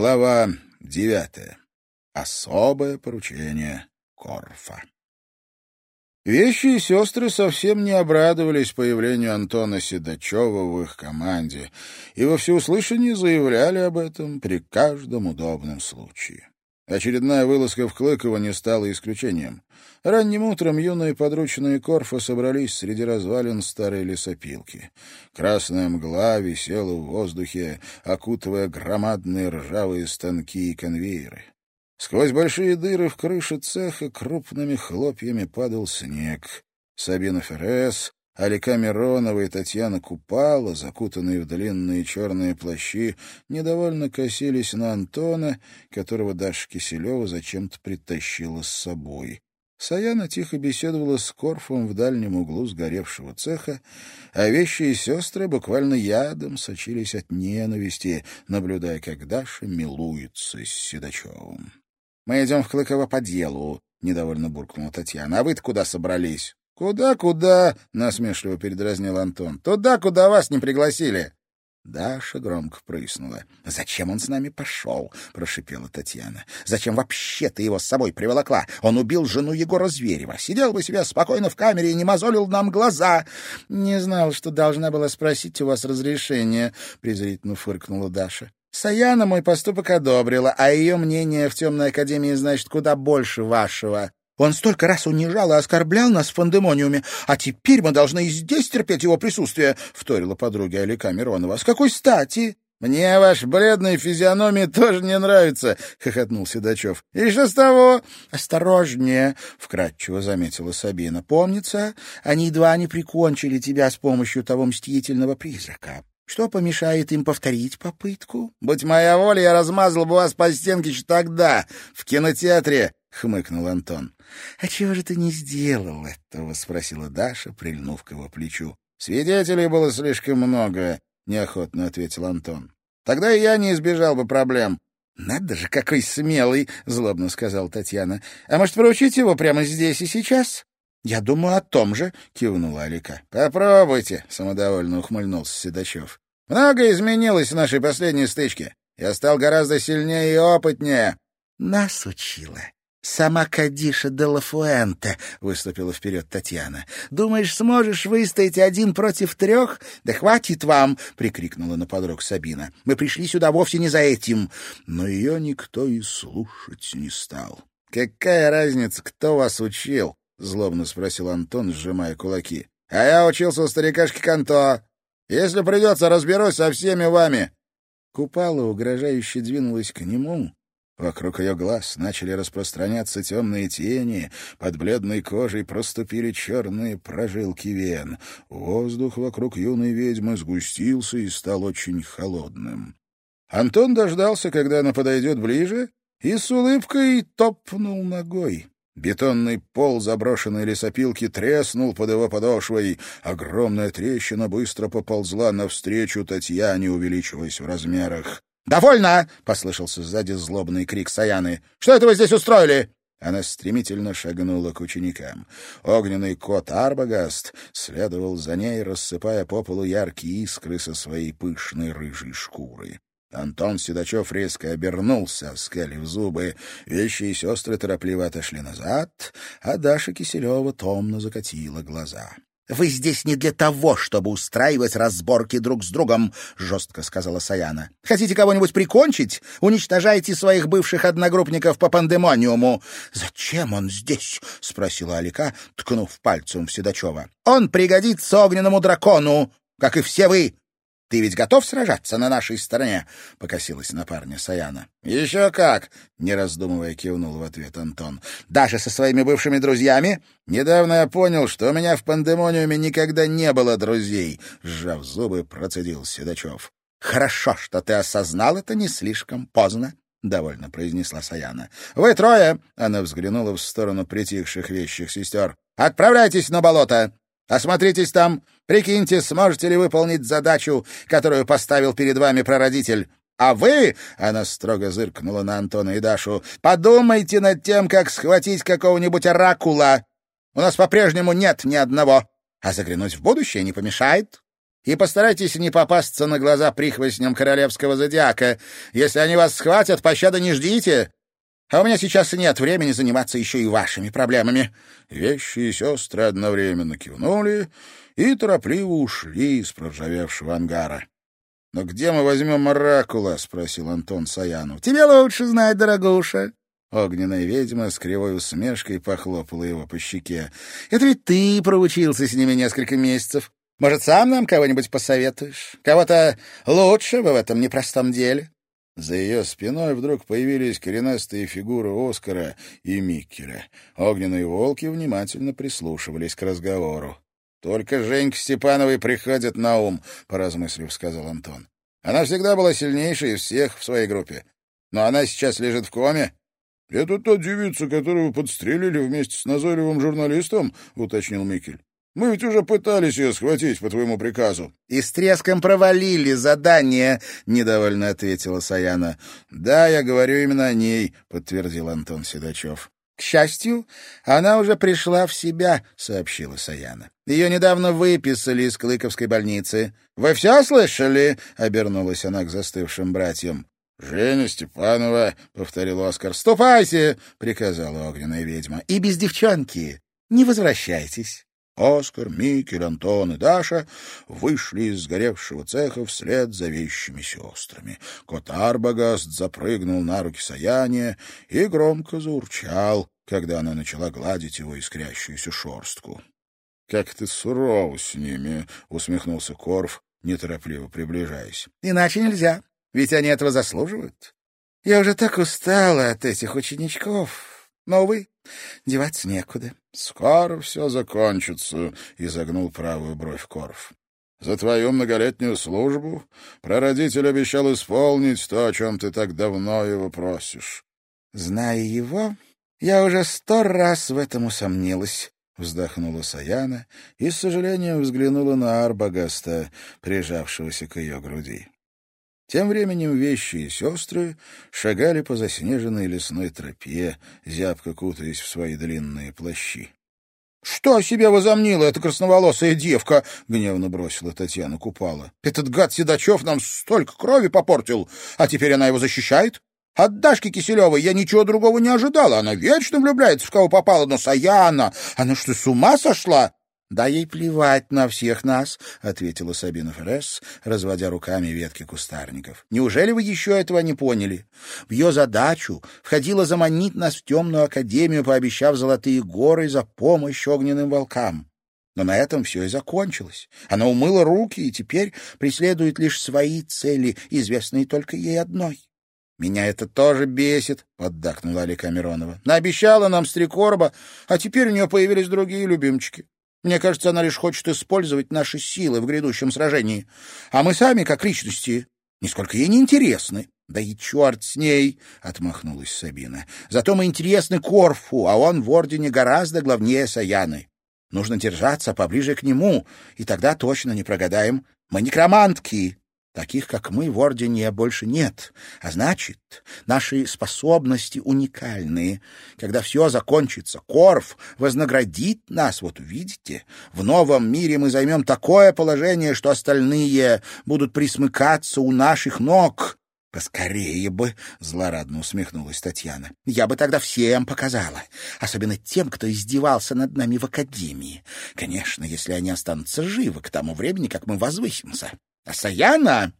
Глава девятая. Особое поручение Корфа. Вещи и сестры совсем не обрадовались появлению Антона Седачева в их команде и во всеуслышание заявляли об этом при каждом удобном случае. Очередная вылазка в Клыково не стала исключением. Ранним утром юные подручные Корфа собрались среди развалин старой лесопилки. Красная мгла висела в воздухе, окутывая громадные ржавые станки и конвейеры. Сквозь большие дыры в крыше цеха крупными хлопьями падал снег. Сабина Феррес, Алика Миронова и Татьяна Купала, закутанные в длинные черные плащи, недовольно косились на Антона, которого Даша Киселева зачем-то притащила с собой. Саяна тихо беседовала с Корфом в дальнем углу сгоревшего цеха, а вещи и сестры буквально ядом сочились от ненависти, наблюдая, как Даша милуется с Седачевым. — Мы идем в Клыково по делу, — недовольно буркнула Татьяна. — А вы-то куда собрались? «Куда-куда?» — насмешливо передразнил Антон. «Туда, куда вас не пригласили». Даша громко прыснула. «Зачем он с нами пошел?» — прошипела Татьяна. «Зачем вообще ты его с собой приволокла? Он убил жену Егора Зверева. Сидел бы себе спокойно в камере и не мозолил нам глаза». «Не знал, что должна была спросить у вас разрешения», — презрительно фыркнула Даша. «Саяна мой поступок одобрила, а ее мнение в темной академии, значит, куда больше вашего». Он столько раз унижал и оскорблял нас в пандемониуме, а теперь мы должны и здесь терпеть его присутствие, — вторила подруга Алика Миронова. — С какой стати? — Мне ваш бледной физиономии тоже не нравится, — хохотнул Седачев. — И что с того? — Осторожнее, — вкратчиво заметила Сабина. — Помнится, они едва не прикончили тебя с помощью того мстительного призрака. Что помешает им повторить попытку? — Будь моя воля, я размазал бы вас по стенке еще тогда, в кинотеатре, — хмыкнул Антон. — А чего же ты не сделал этого? — спросила Даша, прильнув к его плечу. — Свидетелей было слишком много, — неохотно ответил Антон. — Тогда и я не избежал бы проблем. — Надо же, какой смелый! — злобно сказал Татьяна. — А может, поручить его прямо здесь и сейчас? — Я думаю о том же, — кивнула Алика. — Попробуйте, — самодовольно ухмыльнулся Седачев. — Многое изменилось в нашей последней стычке. Я стал гораздо сильнее и опытнее. — Нас учила «Сама Кадиша де ла Фуэнте», — выступила вперед Татьяна. «Думаешь, сможешь выстоять один против трех? Да хватит вам!» — прикрикнула на подруг Сабина. «Мы пришли сюда вовсе не за этим». Но ее никто и слушать не стал. «Какая разница, кто вас учил?» — злобно спросил Антон, сжимая кулаки. «А я учился у старикашки Канто. Если придется, разберусь со всеми вами». Купала угрожающе двинулась к нему, Вокруг ее глаз начали распространяться темные тени, под бледной кожей проступили черные прожилки вен. Воздух вокруг юной ведьмы сгустился и стал очень холодным. Антон дождался, когда она подойдет ближе, и с улыбкой топнул ногой. Бетонный пол заброшенной лесопилки треснул под его подошвой. Огромная трещина быстро поползла навстречу Татьяне, увеличиваясь в размерах. «Довольно!» — послышался сзади злобный крик Саяны. «Что это вы здесь устроили?» Она стремительно шагнула к ученикам. Огненный кот Арбагаст следовал за ней, рассыпая по полу яркие искры со своей пышной рыжей шкуры. Антон Седачев резко обернулся, скалив зубы. Вещи и сестры торопливо отошли назад, а Даша Киселева томно закатила глаза. «Вы здесь не для того, чтобы устраивать разборки друг с другом», — жестко сказала Саяна. «Хотите кого-нибудь прикончить? Уничтожайте своих бывших одногруппников по пандемониуму». «Зачем он здесь?» — спросила Алика, ткнув пальцем в Седачева. «Он пригодится огненному дракону, как и все вы. Ты ведь готов сражаться на нашей стороне?» — покосилась на парня Саяна. «Еще как!» — не раздумывая кивнул в ответ Антон. «Даже со своими бывшими друзьями? Недавно я понял, что у меня в пандемониуме никогда не было друзей!» — сжав зубы, процедил Седачев. «Хорошо, что ты осознал это не слишком поздно», — довольно произнесла Саяна. «Вы трое!» — она взглянула в сторону притихших вещих сестер. «Отправляйтесь на болото! Осмотритесь там, прикиньте, сможете ли выполнить задачу, которую поставил перед вами прародитель. А вы, — она строго зыркнула на Антона и Дашу, — подумайте над тем, как схватить какого-нибудь оракула. У нас по-прежнему нет ни одного, а заглянуть в будущее не помешает. И постарайтесь не попасться на глаза прихвостням королевского зодиака. Если они вас схватят, пощады не ждите. А у меня сейчас нет времени заниматься еще и вашими проблемами». Вещи и сестры одновременно кивнули и торопливо ушли из проржавевшего ангара. «Но где мы возьмем оракула?» — спросил Антон Саяну. «Тебе лучше знать, дорогуша». Огненная ведьма с кривой усмешкой похлопала его по щеке. «Это ведь ты проучился с ними несколько месяцев. Может, сам нам кого-нибудь посоветуешь? Кого-то лучшего в этом непростом деле?» За ее спиной вдруг появились коренастые фигуры Оскара и Миккера. Огненные волки внимательно прислушивались к разговору. «Только Женька Степановой приходит на ум», — поразмыслив, сказал Антон. «Она всегда была сильнейшей из всех в своей группе. Но она сейчас лежит в коме». «Это та девица, которую подстрелили вместе с назойливым журналистом?» — уточнил Микель. «Мы ведь уже пытались ее схватить по твоему приказу». «И с треском провалили задание», — недовольно ответила Саяна. «Да, я говорю именно о ней», — подтвердил Антон Седачев. «К счастью, она уже пришла в себя», — сообщила Саяна. «Ее недавно выписали из Клыковской больницы. Вы все слышали?» — обернулась она к застывшим братьям. «Женя Степанова», — повторил Оскар. «Ступайте!» — приказала огненная ведьма. «И без девчонки не возвращайтесь». Оскар, Микель, Антон и Даша вышли из сгоревшего цеха вслед за вещими сестрами. Кот Арбагаст запрыгнул на руки Саяния и громко заурчал, когда она начала гладить его искрящуюся шорстку. — Как ты суров с ними! — усмехнулся Корф, неторопливо приближаясь. — Иначе нельзя, ведь они этого заслуживают. Я уже так устала от этих ученичков. Но, увы, деваться некуда. — Скоро все закончится, — изогнул правую бровь Корф. — За твою многолетнюю службу прародитель обещал исполнить то, о чем ты так давно его просишь. — Зная его, я уже сто раз в этом усомнилась, — вздохнула Саяна и с сожалением взглянула на Арбагаста, прижавшегося к ее груди. Тем временем вещи и сестры шагали по заснеженной лесной тропе, зябко кутаясь в свои длинные плащи. — Что себе возомнила эта красноволосая девка? — гневно бросила Татьяна Купала. — Этот гад Седачев нам столько крови попортил, а теперь она его защищает? От Дашки Киселевой я ничего другого не ожидала. Она вечно влюбляется в кого попала, но Саяна... Она что, с ума сошла? «Да ей плевать на всех нас», — ответила Сабина Феррес, разводя руками ветки кустарников. «Неужели вы еще этого не поняли? В ее задачу входило заманить нас в темную академию, пообещав золотые горы за помощь огненным волкам. Но на этом все и закончилось. Она умыла руки и теперь преследует лишь свои цели, известные только ей одной». «Меня это тоже бесит», — поддакнула Алика Миронова. «Наобещала нам стрекорба, а теперь у нее появились другие любимчики. Мне кажется, она лишь хочет использовать наши силы в грядущем сражении. А мы сами, как личности, нисколько ей не интересны. Да и черт с ней, — отмахнулась Сабина. Зато мы интересны Корфу, а он в Ордене гораздо главнее Саяны. Нужно держаться поближе к нему, и тогда точно не прогадаем. Мы некромантки, Таких, как мы, в Ордене больше нет. А значит, наши способности уникальные. Когда все закончится, Корф вознаградит нас. Вот увидите, в новом мире мы займем такое положение, что остальные будут присмыкаться у наших ног. «Поскорее бы!» — злорадно усмехнулась Татьяна. «Я бы тогда всем показала, особенно тем, кто издевался над нами в академии. Конечно, если они останутся живы к тому времени, как мы возвысимся. А Саяна?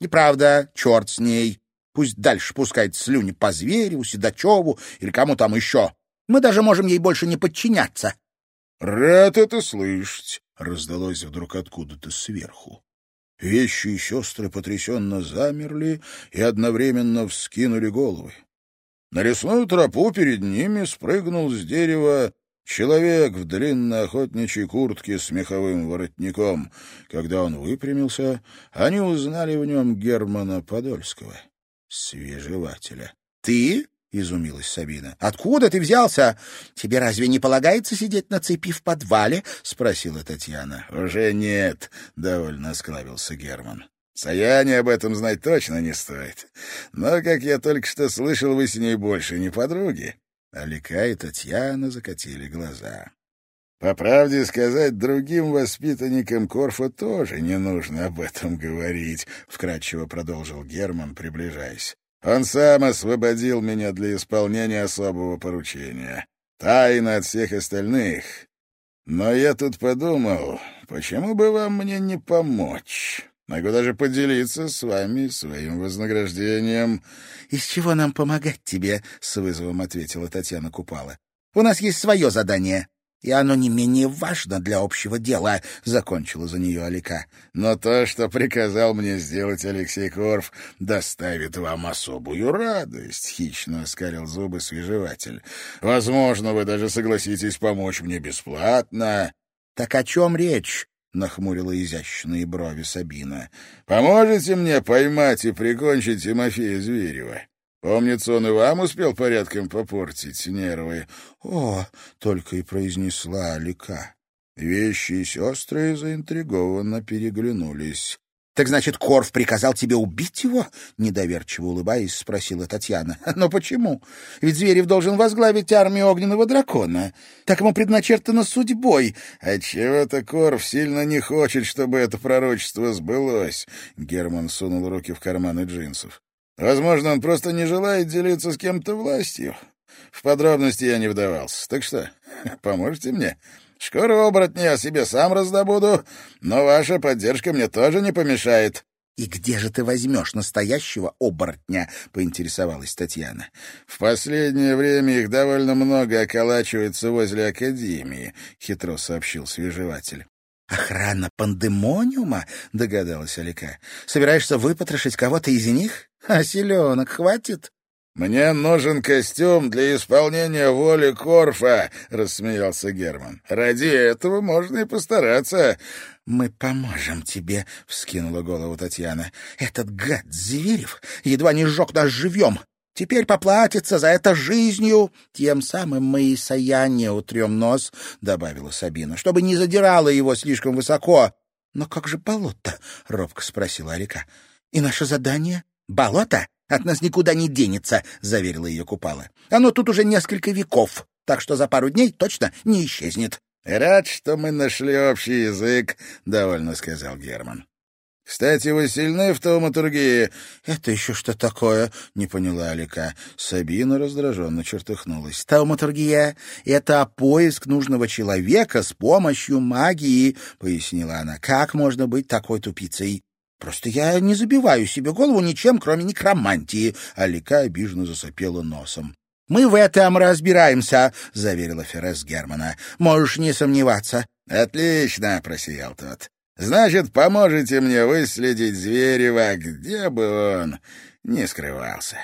Неправда, черт с ней. Пусть дальше пускает слюни по зверю, Седачеву или кому там еще. Мы даже можем ей больше не подчиняться. — Рад это слышать, — раздалось вдруг откуда-то сверху. Вещи и сестры потрясенно замерли и одновременно вскинули головы. На лесную тропу перед ними спрыгнул с дерева Человек в длинной охотничьей куртке с меховым воротником. Когда он выпрямился, они узнали в нем Германа Подольского, свежевателя. — Ты? — изумилась Сабина. — Откуда ты взялся? Тебе разве не полагается сидеть на цепи в подвале? — спросила Татьяна. — Уже нет, — довольно склавился Герман. Саяне об этом знать точно не стоит. Но, как я только что слышал, вы с ней больше не подруги. Алика и Татьяна закатили глаза. По правде сказать, другим воспитанникам Корфа тоже не нужно об этом говорить, — вкратчиво продолжил Герман, приближаясь. Он сам освободил меня для исполнения особого поручения. Тайна от всех остальных. Но я тут подумал, почему бы вам мне не помочь? Могу даже поделиться с вами своим вознаграждением. — Из чего нам помогать тебе? — с вызовом ответила Татьяна Купала. — У нас есть свое задание и оно не менее важно для общего дела», — закончила за нее Алика. «Но то, что приказал мне сделать Алексей Корф, доставит вам особую радость», — хищно оскалил зубы свежеватель. «Возможно, вы даже согласитесь помочь мне бесплатно». «Так о чем речь?» — нахмурила изящные брови Сабина. «Поможете мне поймать и прикончить Тимофея Зверева?» Помнится, он и вам успел порядком попортить нервы. — О, — только и произнесла Алика. Вещи и сестры заинтригованно переглянулись. — Так значит, Корф приказал тебе убить его? — недоверчиво улыбаясь, спросила Татьяна. — Но почему? Ведь Зверев должен возглавить армию огненного дракона. Так ему предначертано судьбой. — Отчего-то Корф сильно не хочет, чтобы это пророчество сбылось. Герман сунул руки в карманы джинсов. Возможно, он просто не желает делиться с кем-то властью. В подробности я не вдавался. Так что, поможете мне? Скоро оборотни я себе сам раздобуду, но ваша поддержка мне тоже не помешает». «И где же ты возьмешь настоящего оборотня?» — поинтересовалась Татьяна. «В последнее время их довольно много околачивается возле Академии», — хитро сообщил свежеватель. «Охрана пандемониума?» — догадалась Алика. «Собираешься выпотрошить кого-то из них? А селенок хватит?» «Мне нужен костюм для исполнения воли Корфа», — рассмеялся Герман. «Ради этого можно и постараться». «Мы поможем тебе», — вскинула голову Татьяна. «Этот гад Зверев едва не сжег нас живьем. Теперь поплатится за это жизнью. Тем самым мы и Саяние утрем нос, — добавила Сабина, — чтобы не задирало его слишком высоко. — Но как же болото? — робко спросила Арика. — И наше задание? — Болото? От нас никуда не денется, — заверила ее Купала. — Оно тут уже несколько веков, так что за пару дней точно не исчезнет. — Рад, что мы нашли общий язык, — довольно сказал Герман. «Кстати, вы сильны в тауматургии?» «Это еще что такое?» — не поняла Алика. Сабина раздраженно чертыхнулась. «Тауматургия — это поиск нужного человека с помощью магии», — пояснила она. «Как можно быть такой тупицей?» «Просто я не забиваю себе голову ничем, кроме некромантии», — Алика обиженно засопела носом. «Мы в этом разбираемся», — заверила Феррес Германа. «Можешь не сомневаться». «Отлично», — просиял тот. Значит, поможете мне выследить Зверева, где бы он ни скрывался.